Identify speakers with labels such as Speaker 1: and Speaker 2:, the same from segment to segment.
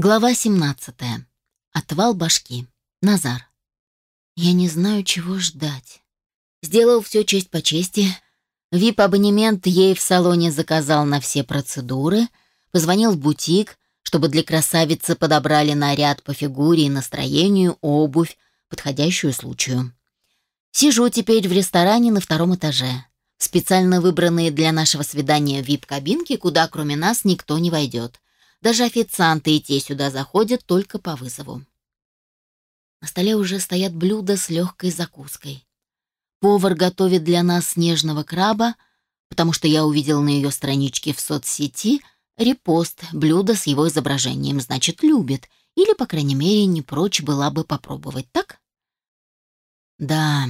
Speaker 1: Глава 17. Отвал башки. Назар. Я не знаю, чего ждать. Сделал все честь по чести. Вип-абонемент ей в салоне заказал на все процедуры. Позвонил в бутик, чтобы для красавицы подобрали наряд по фигуре и настроению, обувь, подходящую случаю. Сижу теперь в ресторане на втором этаже. Специально выбранные для нашего свидания вип-кабинки, куда кроме нас никто не войдет. Даже официанты и те сюда заходят только по вызову. На столе уже стоят блюда с легкой закуской. Повар готовит для нас снежного краба, потому что я увидел на ее страничке в соцсети репост блюда с его изображением, значит, любит, или, по крайней мере, не прочь была бы попробовать, так? Да,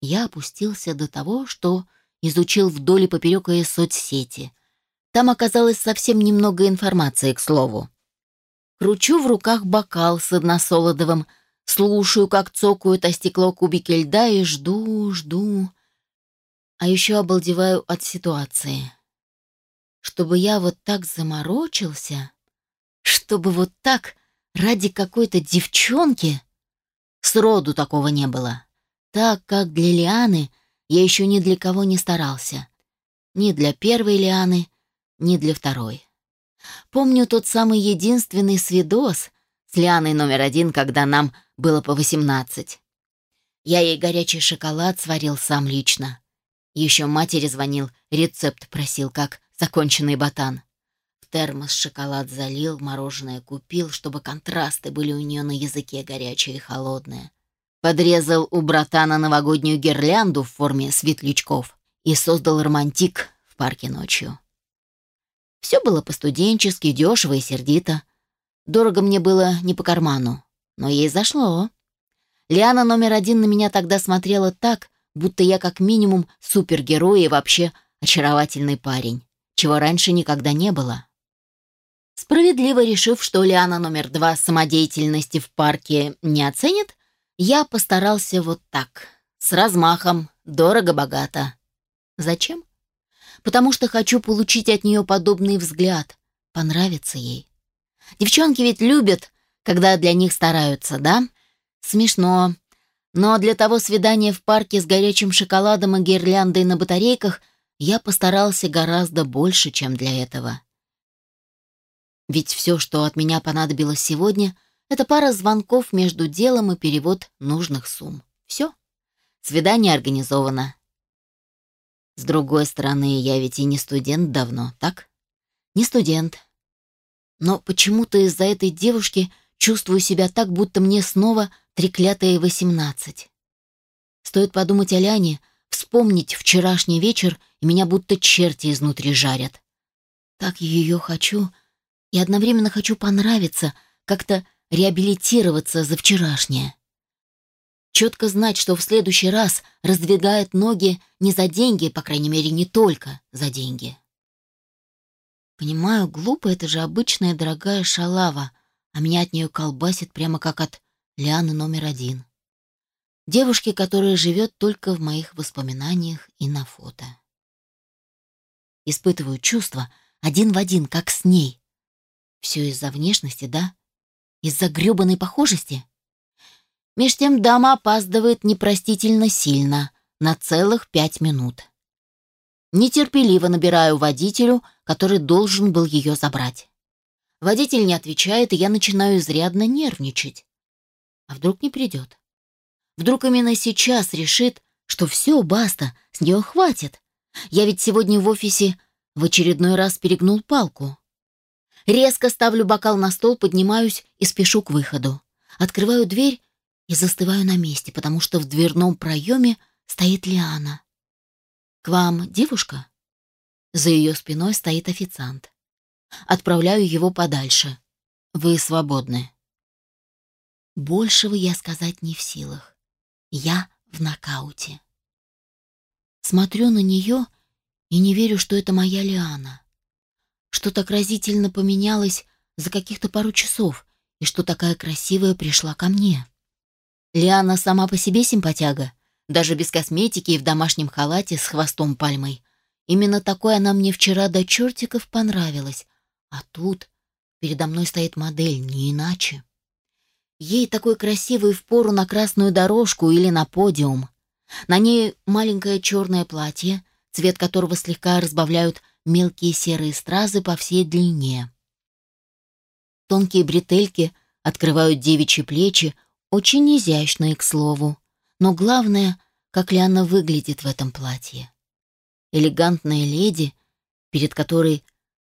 Speaker 1: я опустился до того, что изучил вдоль и поперек ее соцсети, там оказалось совсем немного информации, к слову. Кручу в руках бокал с односолодовым, слушаю, как цокают о стекло кубики льда и жду, жду. А еще обалдеваю от ситуации. Чтобы я вот так заморочился, чтобы вот так ради какой-то девчонки, сроду такого не было. Так, как для Лианы, я еще ни для кого не старался. Ни для первой Лианы, ни для второй. Помню тот самый единственный свидос с Лианой номер один, когда нам было по восемнадцать. Я ей горячий шоколад сварил сам лично. Еще матери звонил, рецепт просил, как законченный ботан. В термос шоколад залил, мороженое купил, чтобы контрасты были у нее на языке горячие и холодные. Подрезал у братана новогоднюю гирлянду в форме светлячков и создал романтик в парке ночью. Все было по-студенчески, дешево и сердито. Дорого мне было не по карману, но ей зашло. Лиана номер один на меня тогда смотрела так, будто я как минимум супергерой и вообще очаровательный парень, чего раньше никогда не было. Справедливо решив, что Лиана номер два самодеятельности в парке не оценит, я постарался вот так, с размахом, дорого-богато. Зачем? Потому что хочу получить от нее подобный взгляд, понравиться ей. Девчонки ведь любят, когда для них стараются, да? Смешно. Но для того свидания в парке с горячим шоколадом и гирляндой на батарейках я постарался гораздо больше, чем для этого. Ведь все, что от меня понадобилось сегодня, это пара звонков между делом и перевод нужных сумм. Все. Свидание организовано. С другой стороны, я ведь и не студент давно, так? Не студент. Но почему-то из-за этой девушки чувствую себя так, будто мне снова треклятые восемнадцать. Стоит подумать о Ляне, вспомнить вчерашний вечер, и меня будто черти изнутри жарят. Так ее хочу, и одновременно хочу понравиться, как-то реабилитироваться за вчерашнее. Четко знать, что в следующий раз раздвигает ноги не за деньги, по крайней мере, не только за деньги. Понимаю, глупо, это же обычная дорогая шалава, а меня от нее колбасит прямо как от Лианы номер один. Девушки, которая живет только в моих воспоминаниях и на фото. Испытываю чувства один в один, как с ней. Все из-за внешности, да? Из-за грёбаной похожести? Меж тем дама опаздывает непростительно сильно, на целых пять минут. Нетерпеливо набираю водителю, который должен был ее забрать. Водитель не отвечает, и я начинаю изрядно нервничать. А вдруг не придет? Вдруг именно сейчас решит, что все, баста, с нее хватит. Я ведь сегодня в офисе в очередной раз перегнул палку. Резко ставлю бокал на стол, поднимаюсь и спешу к выходу. Открываю дверь и застываю на месте, потому что в дверном проеме стоит Лиана. «К вам девушка?» За ее спиной стоит официант. Отправляю его подальше. Вы свободны. Большего я сказать не в силах. Я в нокауте. Смотрю на нее и не верю, что это моя Лиана. Что так разительно поменялось за каких-то пару часов, и что такая красивая пришла ко мне. Лиана сама по себе симпатяга, даже без косметики и в домашнем халате с хвостом пальмой. Именно такой она мне вчера до чертиков понравилась. А тут Передо мной стоит модель, не иначе. Ей такой красивый впору на красную дорожку или на подиум. На ней маленькое черное платье, цвет которого слегка разбавляют мелкие серые стразы по всей длине. Тонкие бретельки открывают девичьи плечи, очень изящные, к слову. Но главное, как ли она выглядит в этом платье. Элегантная леди, перед которой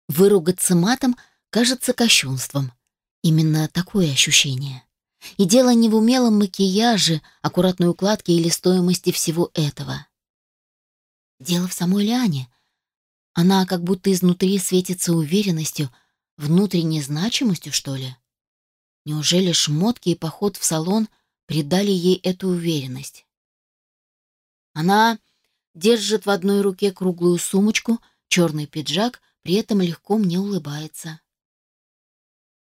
Speaker 1: выругаться матом кажется кощунством. Именно такое ощущение. И дело не в умелом макияже, аккуратной укладке или стоимости всего этого. Дело в самой Лиане. Она как будто изнутри светится уверенностью, внутренней значимостью, что ли. Неужели шмотки и поход в салон придали ей эту уверенность? Она держит в одной руке круглую сумочку, черный пиджак, при этом легко мне улыбается.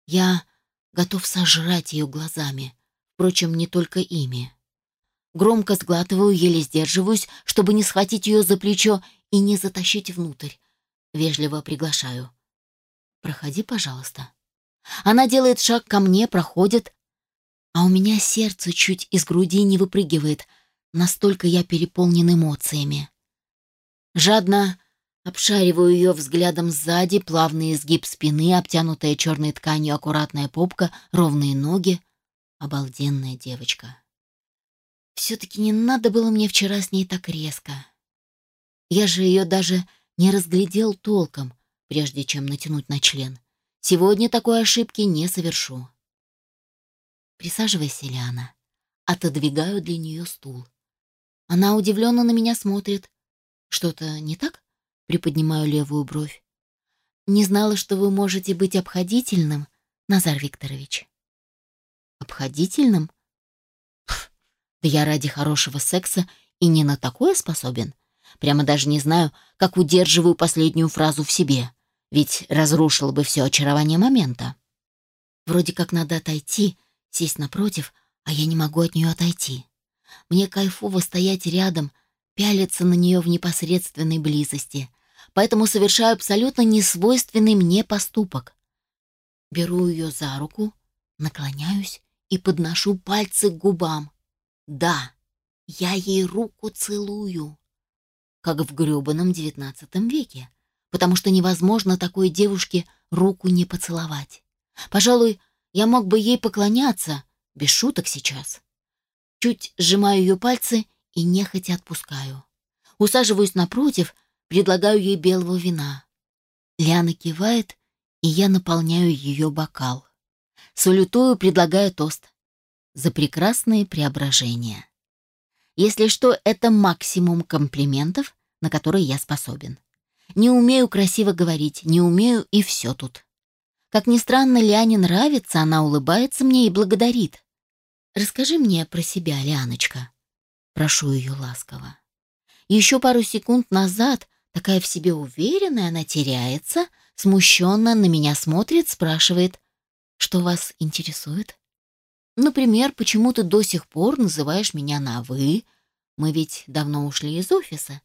Speaker 1: Я готов сожрать ее глазами, впрочем, не только ими. Громко сглатываю, еле сдерживаюсь, чтобы не схватить ее за плечо и не затащить внутрь. Вежливо приглашаю. «Проходи, пожалуйста». Она делает шаг ко мне, проходит, а у меня сердце чуть из груди не выпрыгивает, настолько я переполнен эмоциями. Жадно Обшариваю ее взглядом сзади, плавный изгиб спины, обтянутая черной тканью аккуратная попка, ровные ноги. Обалденная девочка. Все-таки не надо было мне вчера с ней так резко. Я же ее даже не разглядел толком, прежде чем натянуть на член. Сегодня такой ошибки не совершу. Присаживайся, Лиана. Отодвигаю для нее стул. Она удивленно на меня смотрит. Что-то не так? Приподнимаю левую бровь. Не знала, что вы можете быть обходительным, Назар Викторович. Обходительным? Да я ради хорошего секса и не на такое способен. Прямо даже не знаю, как удерживаю последнюю фразу в себе, ведь разрушила бы все очарование момента. Вроде как надо отойти, сесть напротив, а я не могу от нее отойти. Мне кайфово стоять рядом, пялиться на нее в непосредственной близости, поэтому совершаю абсолютно несвойственный мне поступок. Беру ее за руку, наклоняюсь и подношу пальцы к губам. Да, я ей руку целую, как в грёбаном девятнадцатом веке, потому что невозможно такой девушке руку не поцеловать. Пожалуй, я мог бы ей поклоняться, без шуток сейчас. Чуть сжимаю ее пальцы и нехотя отпускаю. Усаживаюсь напротив, предлагаю ей белого вина. Лиана кивает, и я наполняю ее бокал. Салютую, предлагая тост. За прекрасные преображения. Если что, это максимум комплиментов, на которые я способен. Не умею красиво говорить, не умею и все тут. Как ни странно, Лиане нравится, она улыбается мне и благодарит. «Расскажи мне про себя, Лианочка». Прошу ее ласково. Еще пару секунд назад, такая в себе уверенная, она теряется, смущенно на меня смотрит, спрашивает, что вас интересует? Например, почему ты до сих пор называешь меня на «вы»? Мы ведь давно ушли из офиса.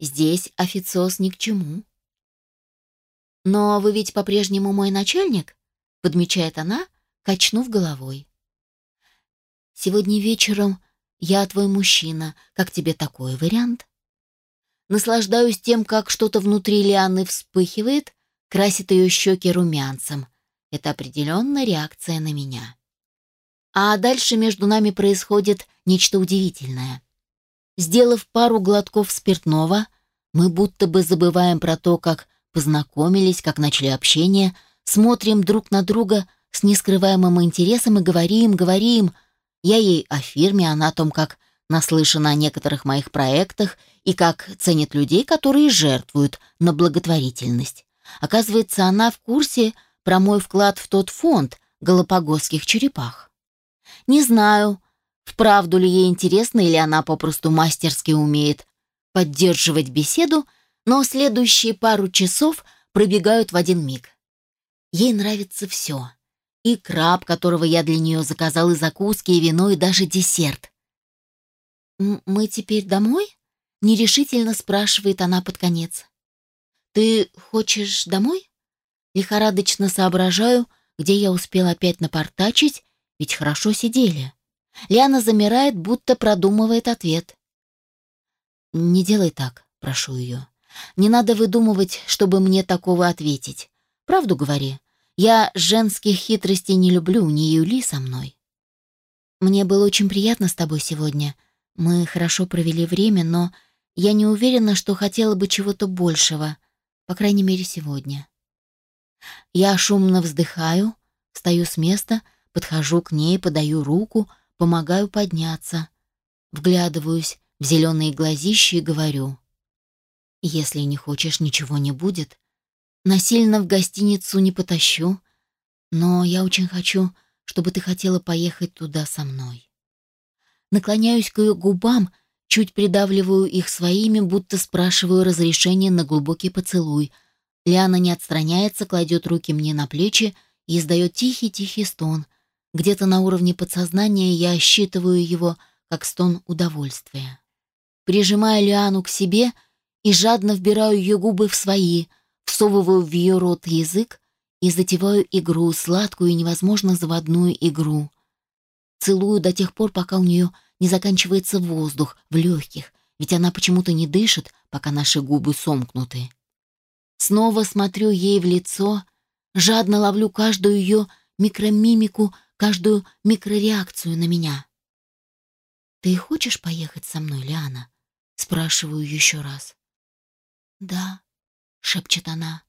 Speaker 1: Здесь официоз ни к чему. «Но вы ведь по-прежнему мой начальник?» — подмечает она, качнув головой. «Сегодня вечером я твой мужчина. Как тебе такой вариант?» Наслаждаюсь тем, как что-то внутри Лианы вспыхивает, красит ее щеки румянцем. Это определенная реакция на меня. А дальше между нами происходит нечто удивительное. Сделав пару глотков спиртного, мы будто бы забываем про то, как познакомились, как начали общение, смотрим друг на друга с нескрываемым интересом и говорим, говорим. Я ей о фирме, она о том, как наслышана о некоторых моих проектах и как ценит людей, которые жертвуют на благотворительность. Оказывается, она в курсе про мой вклад в тот фонд галапагосских черепах. Не знаю, вправду ли ей интересно или она попросту мастерски умеет поддерживать беседу, но следующие пару часов пробегают в один миг. Ей нравится все. И краб, которого я для нее заказал, и закуски, и вино, и даже десерт. «Мы теперь домой?» — нерешительно спрашивает она под конец. «Ты хочешь домой?» Лихорадочно соображаю, где я успела опять напортачить, ведь хорошо сидели. Лиана замирает, будто продумывает ответ. «Не делай так», — прошу ее. «Не надо выдумывать, чтобы мне такого ответить. Правду говори. Я женских хитростей не люблю, не юли со мной». «Мне было очень приятно с тобой сегодня. Мы хорошо провели время, но я не уверена, что хотела бы чего-то большего, по крайней мере, сегодня». Я шумно вздыхаю, встаю с места, подхожу к ней, подаю руку, помогаю подняться. Вглядываюсь в зеленые глазища и говорю. «Если не хочешь, ничего не будет. Насильно в гостиницу не потащу, но я очень хочу, чтобы ты хотела поехать туда со мной». Наклоняюсь к ее губам, чуть придавливаю их своими, будто спрашиваю разрешения на глубокий поцелуй — Лиана не отстраняется, кладет руки мне на плечи и издает тихий-тихий стон. Где-то на уровне подсознания я считываю его как стон удовольствия. Прижимаю Лиану к себе и жадно вбираю ее губы в свои, всовываю в ее рот язык и затеваю игру, сладкую и невозможно заводную игру. Целую до тех пор, пока у нее не заканчивается воздух в легких, ведь она почему-то не дышит, пока наши губы сомкнуты. Снова смотрю ей в лицо, жадно ловлю каждую ее микромимику, каждую микрореакцию на меня. «Ты хочешь поехать со мной, Лиана?» — спрашиваю еще раз. «Да», — шепчет она.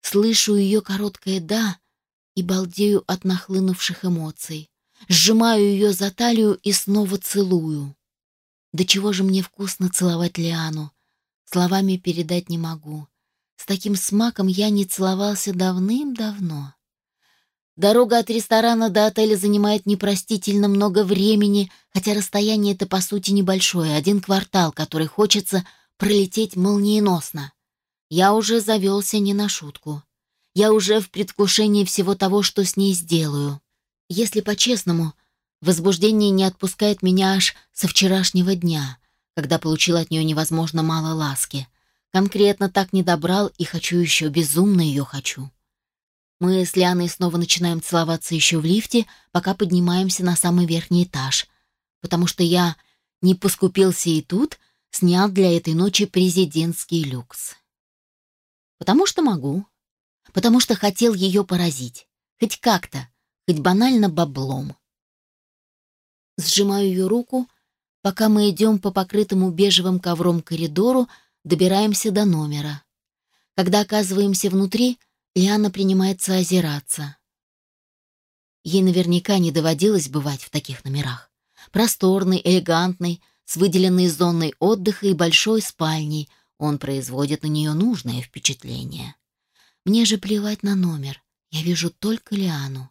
Speaker 1: Слышу ее короткое «да» и балдею от нахлынувших эмоций. Сжимаю ее за талию и снова целую. До чего же мне вкусно целовать Лиану. Словами передать не могу. С таким смаком я не целовался давным-давно. Дорога от ресторана до отеля занимает непростительно много времени, хотя расстояние это по сути небольшое, один квартал, который хочется пролететь молниеносно. Я уже завелся не на шутку. Я уже в предвкушении всего того, что с ней сделаю. Если по-честному, возбуждение не отпускает меня аж со вчерашнего дня, когда получил от нее невозможно мало ласки. Конкретно так не добрал и хочу еще, безумно ее хочу. Мы с Лианой снова начинаем целоваться еще в лифте, пока поднимаемся на самый верхний этаж, потому что я не поскупился и тут снял для этой ночи президентский люкс. Потому что могу. Потому что хотел ее поразить. Хоть как-то, хоть банально баблом. Сжимаю ее руку, пока мы идем по покрытому бежевым ковром коридору, добираемся до номера. Когда оказываемся внутри, Лиана принимается озираться. Ей наверняка не доводилось бывать в таких номерах. Просторный, элегантный, с выделенной зоной отдыха и большой спальней, он производит на нее нужное впечатление. Мне же плевать на номер, я вижу только Лиану.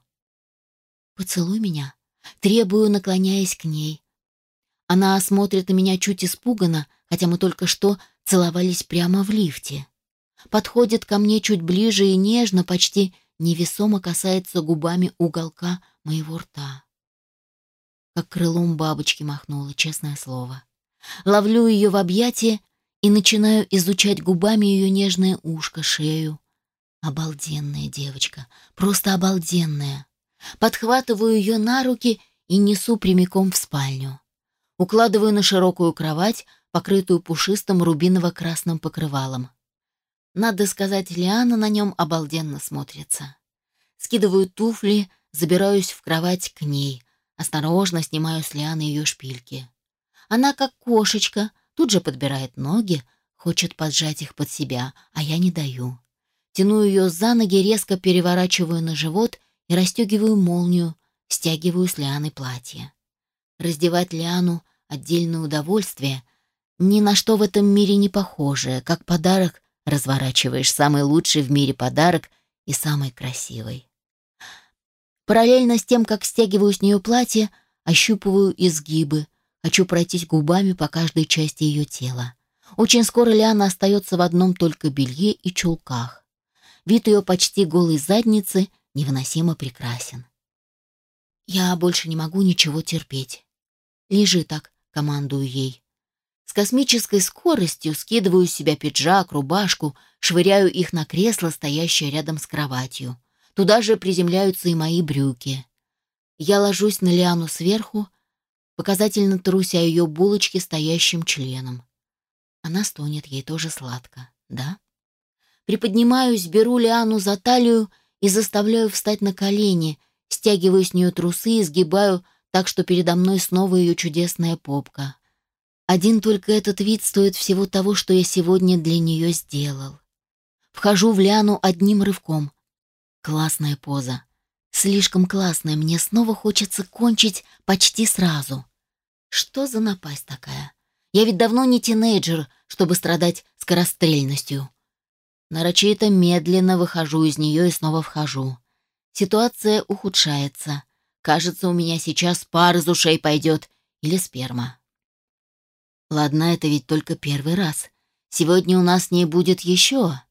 Speaker 1: «Поцелуй меня», требую, наклоняясь к ней. Она смотрит на меня чуть испуганно, хотя мы только что целовались прямо в лифте. Подходит ко мне чуть ближе и нежно, почти невесомо касается губами уголка моего рта. Как крылом бабочки махнула, честное слово. Ловлю ее в объятия и начинаю изучать губами ее нежное ушко, шею. Обалденная девочка, просто обалденная. Подхватываю ее на руки и несу прямиком в спальню. Укладываю на широкую кровать, покрытую пушистым рубиново-красным покрывалом. Надо сказать, Лиана на нем обалденно смотрится. Скидываю туфли, забираюсь в кровать к ней, осторожно снимаю с Лианы ее шпильки. Она, как кошечка, тут же подбирает ноги, хочет поджать их под себя, а я не даю. Тяну ее за ноги, резко переворачиваю на живот и расстегиваю молнию, стягиваю с Лианы платье. Раздевать Лиану — отдельное удовольствие — ни на что в этом мире не похожее, как подарок разворачиваешь самый лучший в мире подарок и самый красивый. Параллельно с тем, как стягиваю с нее платье, ощупываю изгибы, хочу пройтись губами по каждой части ее тела. Очень скоро Лиана остается в одном только белье и чулках. Вид ее почти голой задницы невыносимо прекрасен. Я больше не могу ничего терпеть. Лежи так, командую ей. С космической скоростью скидываю с себя пиджак, рубашку, швыряю их на кресло, стоящее рядом с кроватью. Туда же приземляются и мои брюки. Я ложусь на Лиану сверху, показательно труся ее булочки стоящим членом. Она стонет, ей тоже сладко, да? Приподнимаюсь, беру Лиану за талию и заставляю встать на колени, стягиваю с нее трусы и сгибаю так, что передо мной снова ее чудесная попка. Один только этот вид стоит всего того, что я сегодня для нее сделал. Вхожу в Лиану одним рывком. Классная поза. Слишком классная, мне снова хочется кончить почти сразу. Что за напасть такая? Я ведь давно не тинейджер, чтобы страдать скорострельностью. Нарочито медленно выхожу из нее и снова вхожу. Ситуация ухудшается. Кажется, у меня сейчас пар из ушей пойдет или сперма. Ладно, это ведь только первый раз. Сегодня у нас не будет еще.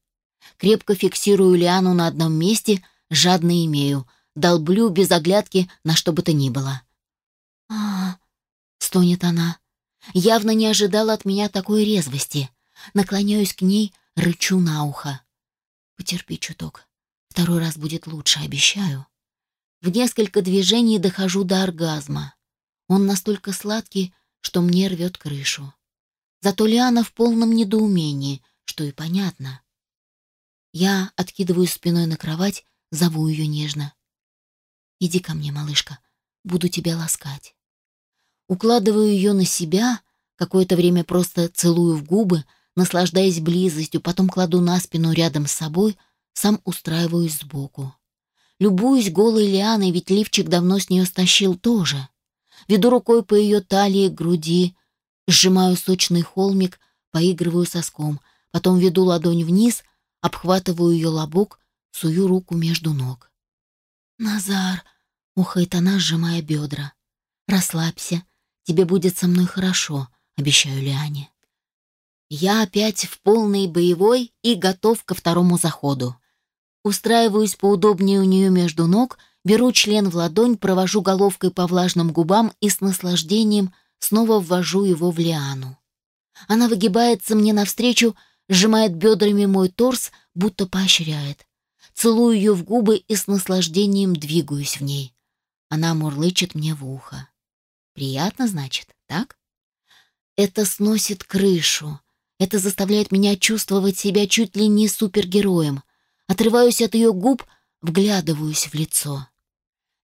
Speaker 1: Крепко фиксирую лиану на одном месте, жадно имею, долблю без оглядки на что бы то ни было. а, стонет она. Явно не ожидала от меня такой резвости. Наклоняюсь к ней, рычу на ухо. Потерпи чуток. Второй раз будет лучше, обещаю. В несколько движений дохожу до оргазма. Он настолько сладкий, что мне рвет крышу. Зато Лиана в полном недоумении, что и понятно. Я откидываю спиной на кровать, зову ее нежно. «Иди ко мне, малышка, буду тебя ласкать». Укладываю ее на себя, какое-то время просто целую в губы, наслаждаясь близостью, потом кладу на спину рядом с собой, сам устраиваюсь сбоку. Любуюсь голой лианой, ведь лифчик давно с нее стащил тоже. Веду рукой по ее талии, груди, сжимаю сочный холмик, поигрываю соском, потом веду ладонь вниз, обхватываю ее лобок, сую руку между ног. «Назар!» — ухает она, сжимая бедра. «Расслабься, тебе будет со мной хорошо», — обещаю Лиане. Я опять в полной боевой и готов ко второму заходу. Устраиваюсь поудобнее у нее между ног, беру член в ладонь, провожу головкой по влажным губам и с наслаждением снова ввожу его в лиану. Она выгибается мне навстречу, сжимает бедрами мой торс, будто поощряет. Целую ее в губы и с наслаждением двигаюсь в ней. Она мурлычет мне в ухо. Приятно, значит, так? Это сносит крышу. Это заставляет меня чувствовать себя чуть ли не супергероем. Отрываюсь от ее губ, вглядываюсь в лицо.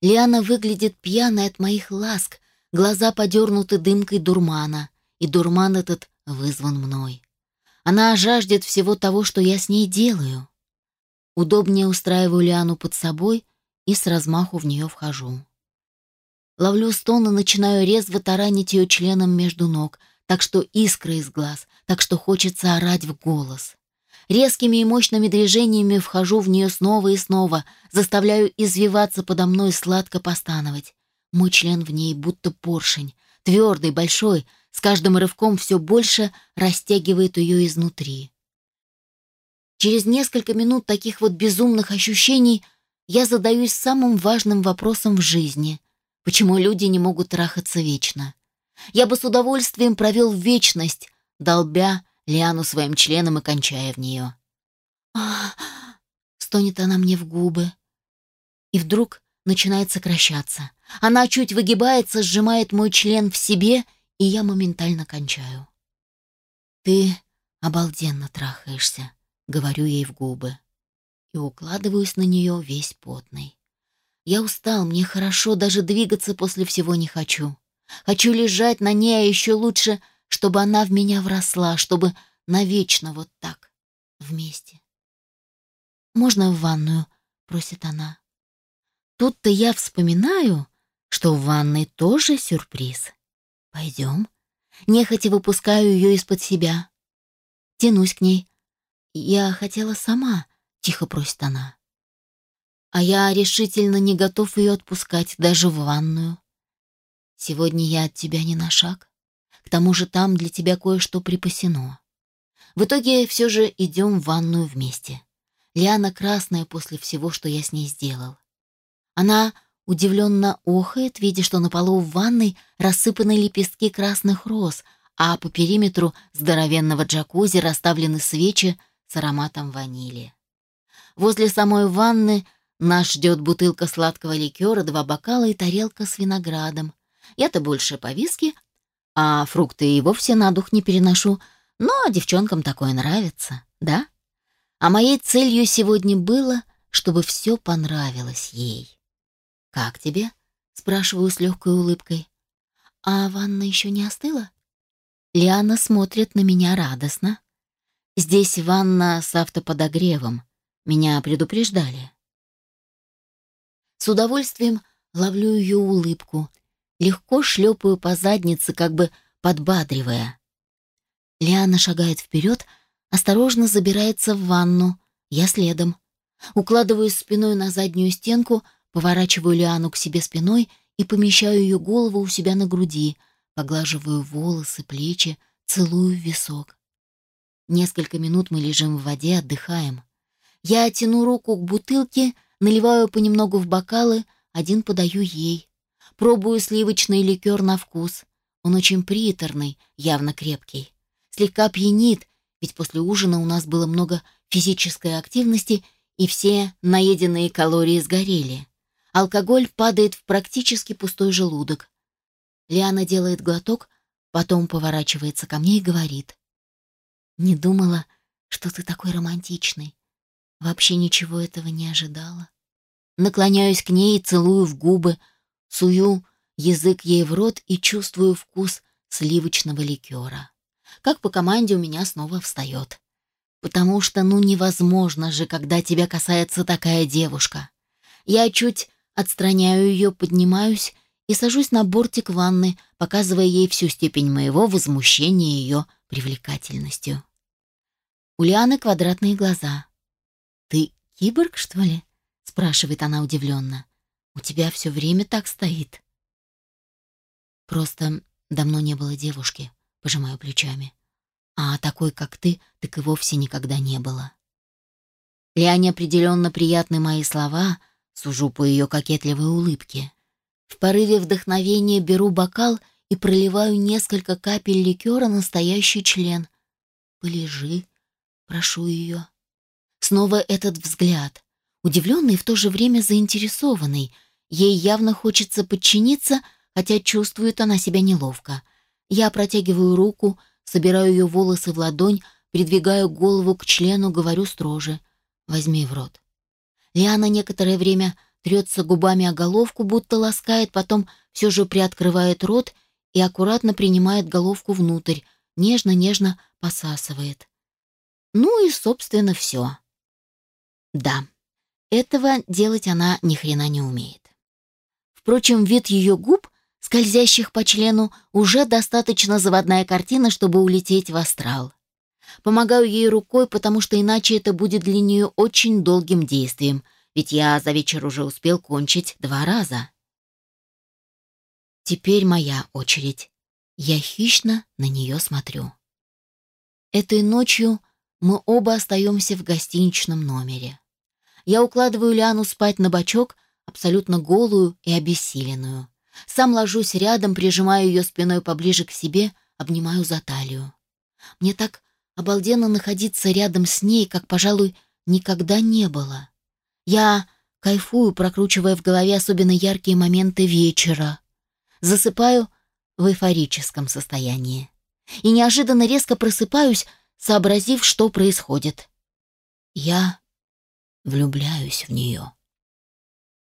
Speaker 1: Лиана выглядит пьяной от моих ласк, глаза подернуты дымкой дурмана, и дурман этот вызван мной. Она жаждет всего того, что я с ней делаю. Удобнее устраиваю Лиану под собой и с размаху в нее вхожу. Ловлю стон и начинаю резво таранить ее членом между ног, так что искры из глаз, так что хочется орать в голос. Резкими и мощными движениями вхожу в нее снова и снова, заставляю извиваться подо мной сладко постановать. Мой член в ней будто поршень, твердый, большой, с каждым рывком все больше растягивает ее изнутри. Через несколько минут таких вот безумных ощущений я задаюсь самым важным вопросом в жизни. Почему люди не могут трахаться вечно? Я бы с удовольствием провел вечность, долбя Лиану своим членом и кончая в нее. а стонет она мне в губы. И вдруг начинает сокращаться. Она чуть выгибается, сжимает мой член в себе, и я моментально кончаю. «Ты обалденно трахаешься», — говорю ей в губы. И укладываюсь на нее весь потный. Я устал, мне хорошо, даже двигаться после всего не хочу. Хочу лежать на ней, а еще лучше, чтобы она в меня вросла, чтобы навечно вот так, вместе. «Можно в ванную?» — просит она. Тут-то я вспоминаю, что в ванной тоже сюрприз. «Пойдем». Нехотя выпускаю ее из-под себя. Тянусь к ней. «Я хотела сама», — тихо просит она. А я решительно не готов ее отпускать даже в ванную. Сегодня я от тебя не на шаг. Тому же там для тебя кое-что припасено. В итоге все же идем в ванную вместе. Лиана красная после всего, что я с ней сделал. Она удивленно охает, видя, что на полу в ванной рассыпаны лепестки красных роз, а по периметру здоровенного джакузи расставлены свечи с ароматом ванили. Возле самой ванны Нас ждет бутылка сладкого ликера, два бокала и тарелка с виноградом. Я-то больше по виски, а фрукты и вовсе на дух не переношу, но девчонкам такое нравится, да? А моей целью сегодня было, чтобы все понравилось ей. «Как тебе?» — спрашиваю с легкой улыбкой. «А ванна еще не остыла?» Лиана смотрит на меня радостно. «Здесь ванна с автоподогревом. Меня предупреждали». С удовольствием ловлю ее улыбку, легко шлепаю по заднице, как бы подбадривая. Лиана шагает вперед, осторожно забирается в ванну, я следом. Укладываюсь спиной на заднюю стенку, поворачиваю Лиану к себе спиной и помещаю ее голову у себя на груди, поглаживаю волосы, плечи, целую висок. Несколько минут мы лежим в воде, отдыхаем. Я тяну руку к бутылке, Наливаю понемногу в бокалы, один подаю ей. Пробую сливочный ликер на вкус. Он очень приторный, явно крепкий. Слегка пьянит, ведь после ужина у нас было много физической активности, и все наеденные калории сгорели. Алкоголь падает в практически пустой желудок. Лиана делает глоток, потом поворачивается ко мне и говорит. «Не думала, что ты такой романтичный. Вообще ничего этого не ожидала. Наклоняюсь к ней и целую в губы, сую язык ей в рот и чувствую вкус сливочного ликера. Как по команде у меня снова встает. Потому что ну невозможно же, когда тебя касается такая девушка. Я чуть отстраняю ее, поднимаюсь и сажусь на бортик ванны, показывая ей всю степень моего возмущения ее привлекательностью. У Лианы квадратные глаза. «Ты киборг, что ли?» — спрашивает она удивленно. «У тебя все время так стоит». «Просто давно не было девушки», — пожимаю плечами. «А такой, как ты, так и вовсе никогда не было». Лиане определенно приятны мои слова, сужу по ее кокетливой улыбке. В порыве вдохновения беру бокал и проливаю несколько капель ликера на настоящий член. «Полежи», — прошу ее. Снова этот взгляд, удивленный и в то же время заинтересованный. Ей явно хочется подчиниться, хотя чувствует она себя неловко. Я протягиваю руку, собираю ее волосы в ладонь, придвигаю голову к члену, говорю строже. «Возьми в рот». Лиана некоторое время трется губами о головку, будто ласкает, потом все же приоткрывает рот и аккуратно принимает головку внутрь, нежно-нежно посасывает. Ну и, собственно, все. Да, этого делать она ни хрена не умеет. Впрочем, вид ее губ, скользящих по члену, уже достаточно заводная картина, чтобы улететь в астрал. Помогаю ей рукой, потому что иначе это будет для нее очень долгим действием, ведь я за вечер уже успел кончить два раза. Теперь моя очередь. Я хищно на нее смотрю. Этой ночью мы оба остаемся в гостиничном номере. Я укладываю Лиану спать на бочок, абсолютно голую и обессиленную. Сам ложусь рядом, прижимаю ее спиной поближе к себе, обнимаю за талию. Мне так обалденно находиться рядом с ней, как, пожалуй, никогда не было. Я кайфую, прокручивая в голове особенно яркие моменты вечера. Засыпаю в эйфорическом состоянии. И неожиданно резко просыпаюсь, сообразив, что происходит. Я влюбляюсь в нее.